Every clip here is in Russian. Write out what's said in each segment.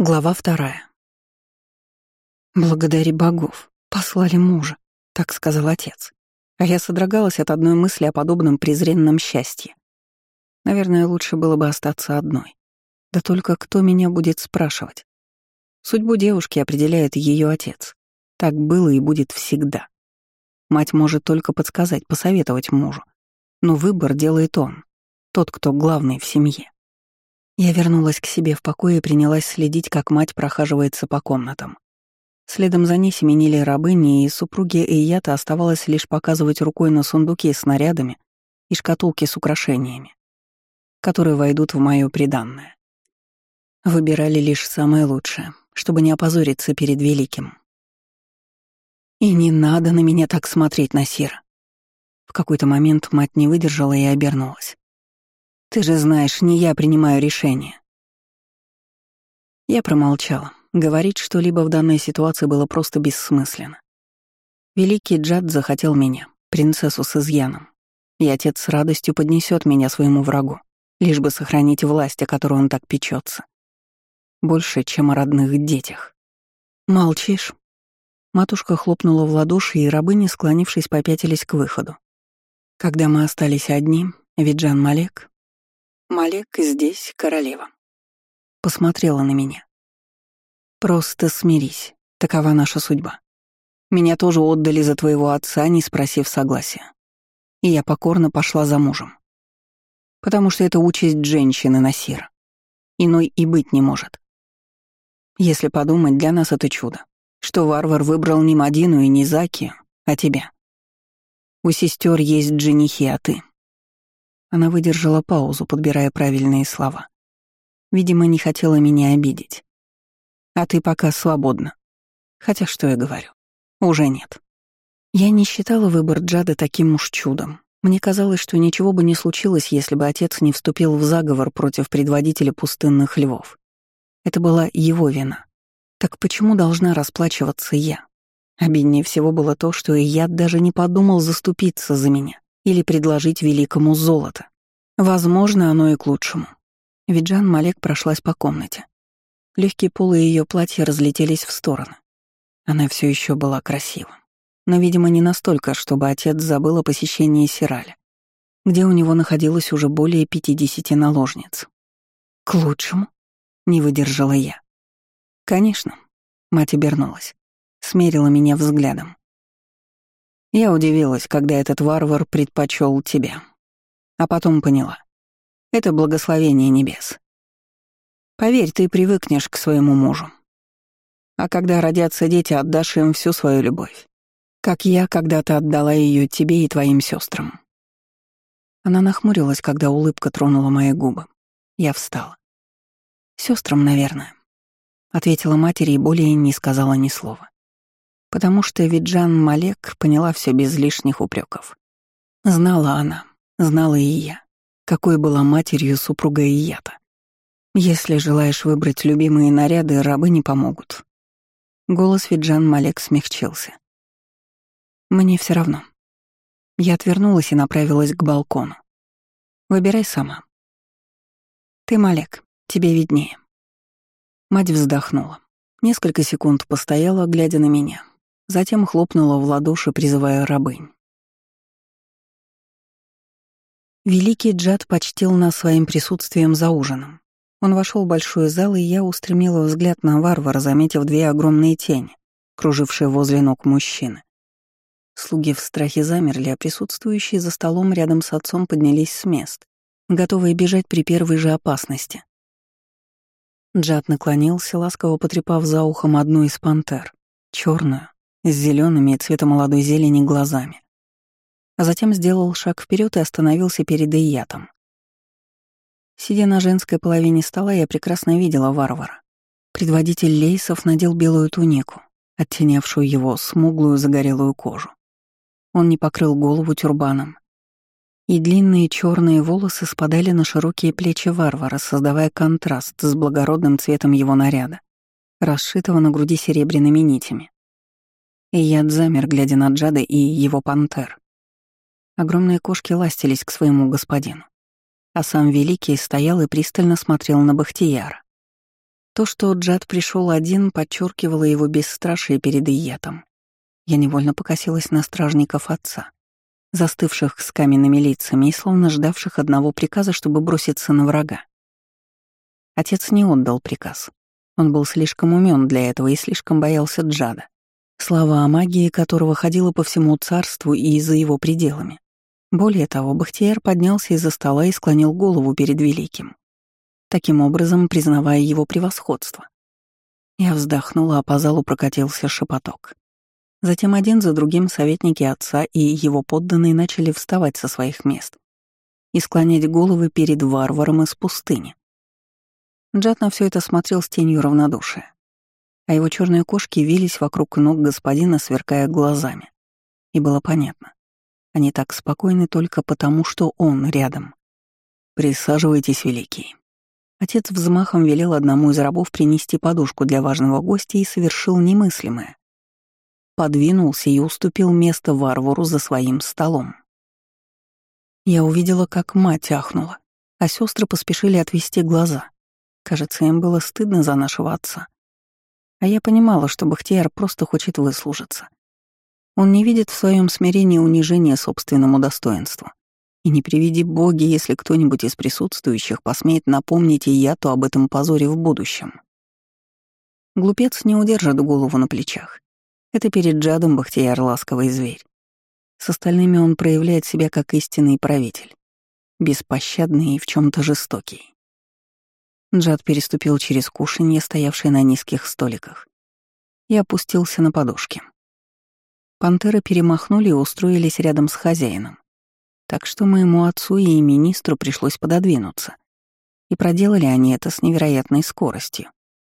Глава вторая. «Благодари богов, послали мужа», — так сказал отец. А я содрогалась от одной мысли о подобном презренном счастье. Наверное, лучше было бы остаться одной. Да только кто меня будет спрашивать? Судьбу девушки определяет ее отец. Так было и будет всегда. Мать может только подсказать, посоветовать мужу. Но выбор делает он, тот, кто главный в семье. Я вернулась к себе в покое и принялась следить, как мать прохаживается по комнатам. Следом за ней семенили рабыни, и супруге Эйята оставалось лишь показывать рукой на сундуки с снарядами и шкатулки с украшениями, которые войдут в моё приданное. Выбирали лишь самое лучшее, чтобы не опозориться перед великим. И не надо на меня так смотреть, Насира. В какой-то момент мать не выдержала и обернулась. Ты же знаешь, не я принимаю решение. Я промолчала. Говорить что-либо в данной ситуации было просто бессмысленно. Великий Джад захотел меня, принцессу с изъяном, и отец с радостью поднесет меня своему врагу, лишь бы сохранить власть, о которой он так печется. Больше, чем о родных детях. «Молчишь?» Матушка хлопнула в ладоши, и рабыни, склонившись, попятились к выходу. Когда мы остались одни, Виджан Малек, Малек здесь королева. Посмотрела на меня. Просто смирись, такова наша судьба. Меня тоже отдали за твоего отца, не спросив согласия. И я покорно пошла за мужем. Потому что это участь женщины Насира. Иной и быть не может. Если подумать, для нас это чудо, что варвар выбрал не Мадину и не Заки, а тебя. У сестер есть женихи, а ты она выдержала паузу, подбирая правильные слова. Видимо, не хотела меня обидеть. А ты пока свободна. Хотя что я говорю? Уже нет. Я не считала выбор Джада таким уж чудом. Мне казалось, что ничего бы не случилось, если бы отец не вступил в заговор против предводителя пустынных львов. Это была его вина. Так почему должна расплачиваться я? Обиднее всего было то, что и я даже не подумал заступиться за меня или предложить великому золото. Возможно, оно и к лучшему. Ведь Жан Малек прошлась по комнате. Легкие полы ее платья разлетелись в стороны. Она все еще была красива. Но, видимо, не настолько, чтобы отец забыл о посещении Сираля, где у него находилось уже более пятидесяти наложниц. «К лучшему?» — не выдержала я. «Конечно». Мать обернулась, смерила меня взглядом. Я удивилась, когда этот варвар предпочел тебя. А потом поняла. Это благословение небес. Поверь, ты привыкнешь к своему мужу. А когда родятся дети, отдашь им всю свою любовь. Как я когда-то отдала ее тебе и твоим сестрам. Она нахмурилась, когда улыбка тронула мои губы. Я встала. Сестрам, наверное. Ответила матери и более не сказала ни слова потому что Виджан Малек поняла все без лишних упреков. Знала она, знала и я, какой была матерью супруга Ията. Если желаешь выбрать любимые наряды, рабы не помогут. Голос Виджан Малек смягчился. Мне все равно. Я отвернулась и направилась к балкону. Выбирай сама. Ты Малек, тебе виднее. Мать вздохнула. Несколько секунд постояла, глядя на меня, Затем хлопнула в ладоши, призывая рабынь. Великий Джад почтил нас своим присутствием за ужином. Он вошел в большой зал, и я устремила взгляд на варвара, заметив две огромные тени, кружившие возле ног мужчины. Слуги в страхе замерли, а присутствующие за столом рядом с отцом поднялись с мест, готовые бежать при первой же опасности. Джад наклонился, ласково потрепав за ухом одну из пантер, черную, с зелеными и цвета молодой зелени глазами. А затем сделал шаг вперед и остановился перед Иятом. Сидя на женской половине стола, я прекрасно видела варвара. Предводитель лейсов надел белую тунику, оттенявшую его смуглую загорелую кожу. Он не покрыл голову тюрбаном, и длинные черные волосы спадали на широкие плечи варвара, создавая контраст с благородным цветом его наряда, расшитого на груди серебряными нитями. И я замер, глядя на Джада и его пантер. Огромные кошки ластились к своему господину. А сам Великий стоял и пристально смотрел на Бахтияра. То, что Джад пришел один, подчеркивало его бесстрашие перед Иетом. Я невольно покосилась на стражников отца, застывших с каменными лицами и словно ждавших одного приказа, чтобы броситься на врага. Отец не отдал приказ. Он был слишком умен для этого и слишком боялся Джада, слава о магии которого ходила по всему царству и за его пределами. Более того, Бахтияр поднялся из-за стола и склонил голову перед Великим, таким образом признавая его превосходство. Я вздохнула, а по залу прокатился шепоток. Затем один за другим советники отца и его подданные начали вставать со своих мест и склонять головы перед варваром из пустыни. Джад на все это смотрел с тенью равнодушия, а его черные кошки вились вокруг ног господина, сверкая глазами. И было понятно. Они так спокойны только потому, что он рядом. «Присаживайтесь, Великий». Отец взмахом велел одному из рабов принести подушку для важного гостя и совершил немыслимое. Подвинулся и уступил место варвару за своим столом. Я увидела, как мать ахнула, а сестры поспешили отвести глаза. Кажется, им было стыдно за нашего отца. А я понимала, что Бахтияр просто хочет выслужиться. Он не видит в своем смирении унижения собственному достоинству. И не приведи боги, если кто-нибудь из присутствующих посмеет напомнить и я, то об этом позоре в будущем. Глупец не удержит голову на плечах. Это перед Джадом Бахтияр ласковый зверь. С остальными он проявляет себя как истинный правитель, беспощадный и в чем то жестокий. Джад переступил через кушанье, стоявшее на низких столиках, и опустился на подушки. Пантеры перемахнули и устроились рядом с хозяином. Так что моему отцу и министру пришлось пододвинуться. И проделали они это с невероятной скоростью.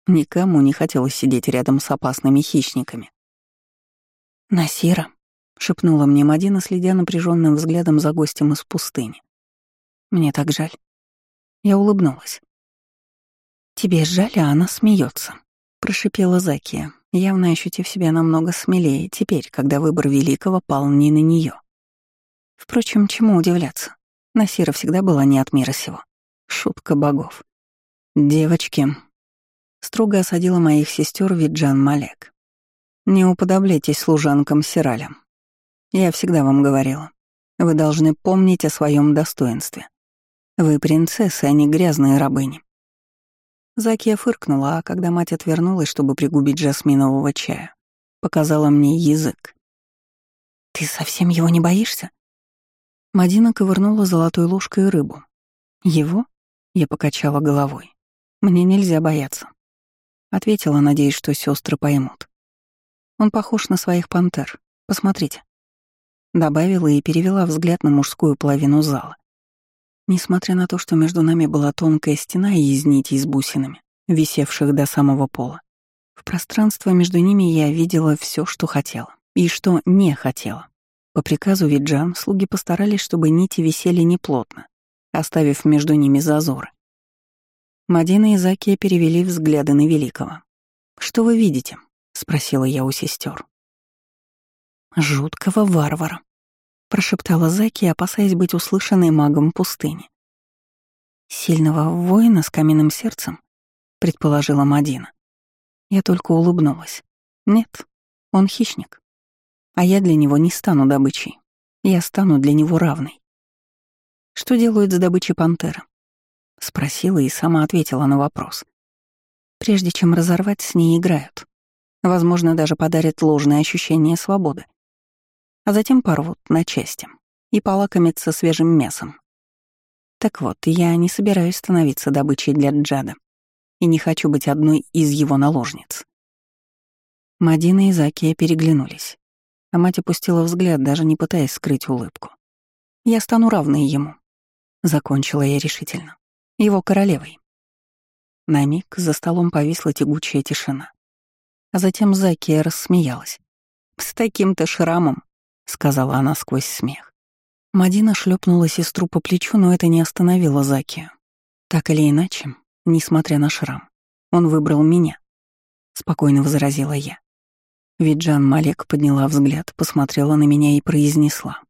Никому не хотелось сидеть рядом с опасными хищниками. «Насира», — шепнула мне Мадина, следя напряженным взглядом за гостем из пустыни. «Мне так жаль». Я улыбнулась. «Тебе жаль, а она смеется, прошипела Закия, явно ощутив себя намного смелее теперь, когда выбор Великого пал не на нее. Впрочем, чему удивляться? Насира всегда была не от мира сего. Шутка богов. «Девочки», — строго осадила моих сестер Виджан Малек. «Не уподобляйтесь служанкам Сиралям. Я всегда вам говорила. Вы должны помнить о своем достоинстве. Вы принцессы, а не грязные рабыни. Закия фыркнула, а когда мать отвернулась, чтобы пригубить жасминового чая, показала мне язык. «Ты совсем его не боишься?» Мадина ковырнула золотой ложкой рыбу. «Его?» — я покачала головой. «Мне нельзя бояться». Ответила, надеясь, что сестры поймут. «Он похож на своих пантер. Посмотрите». Добавила и перевела взгляд на мужскую половину зала. Несмотря на то, что между нами была тонкая стена из нитей с бусинами, висевших до самого пола, в пространство между ними я видела все, что хотела и что не хотела. По приказу Виджан слуги постарались, чтобы нити висели неплотно, оставив между ними зазоры. Мадина и Закия перевели взгляды на Великого. «Что вы видите?» — спросила я у сестер. «Жуткого варвара», прошептала Заки, опасаясь быть услышанной магом пустыни. «Сильного воина с каменным сердцем?» — предположила Мадина. Я только улыбнулась. «Нет, он хищник. А я для него не стану добычей. Я стану для него равной». «Что делают с добычей пантеры?» — спросила и сама ответила на вопрос. «Прежде чем разорвать, с ней играют. Возможно, даже подарят ложное ощущение свободы а затем порвут на части и полакомятся свежим мясом. Так вот, я не собираюсь становиться добычей для Джада и не хочу быть одной из его наложниц. Мадина и Закия переглянулись, а мать опустила взгляд, даже не пытаясь скрыть улыбку. «Я стану равной ему», — закончила я решительно, — «его королевой». На миг за столом повисла тягучая тишина. А затем Закия рассмеялась. «С таким-то шрамом — сказала она сквозь смех. Мадина шлепнула сестру по плечу, но это не остановило Заки. Так или иначе, несмотря на шрам, он выбрал меня. Спокойно возразила я. Виджан Малек подняла взгляд, посмотрела на меня и произнесла.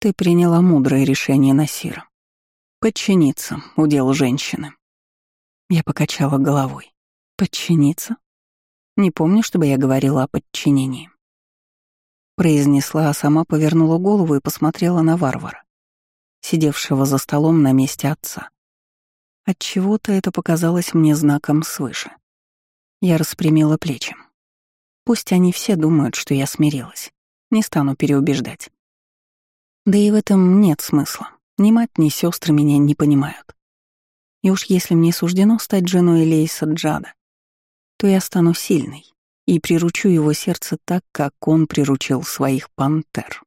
«Ты приняла мудрое решение, Насира. Подчиниться — удел женщины». Я покачала головой. Подчиниться? Не помню, чтобы я говорила о подчинении. Произнесла, а сама повернула голову и посмотрела на варвара, сидевшего за столом на месте отца. Отчего-то это показалось мне знаком свыше. Я распрямила плечи. Пусть они все думают, что я смирилась. Не стану переубеждать. Да и в этом нет смысла. Ни мать, ни сестры меня не понимают. И уж если мне суждено стать женой Лейса Джада, то я стану сильной и приручу его сердце так, как он приручил своих пантер.